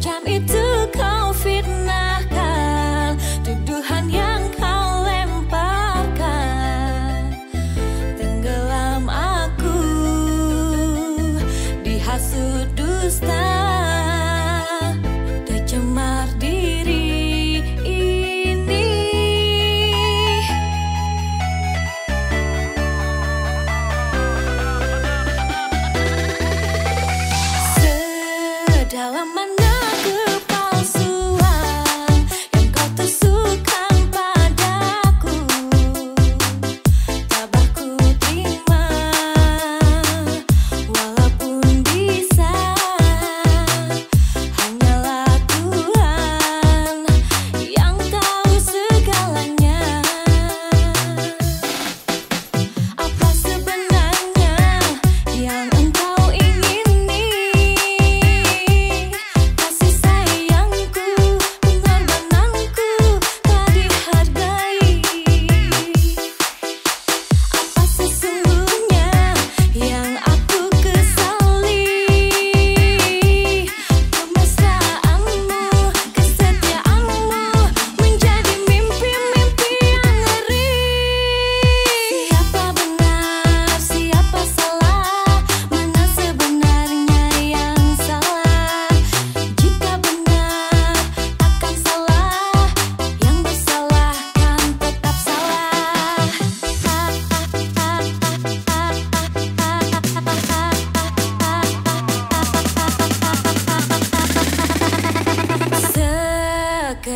jam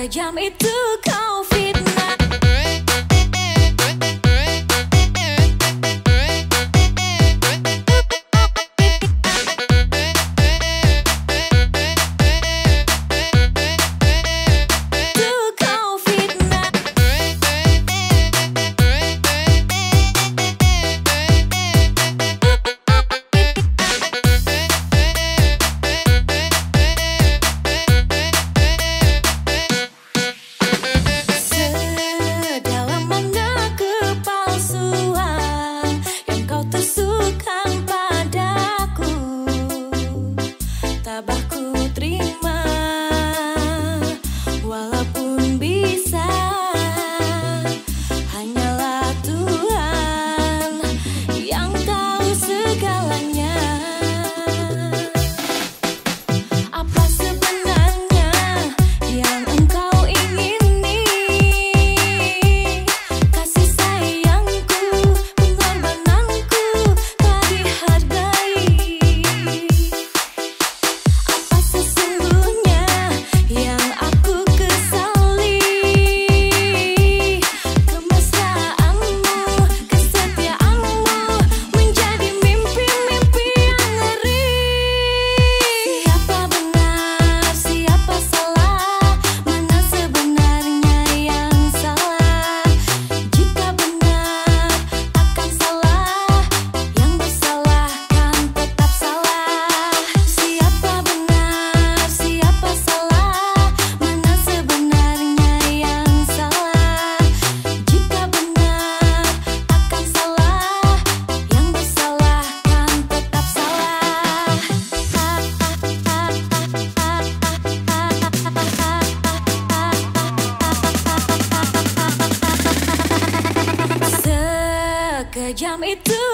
Sejam itu kau Itu kau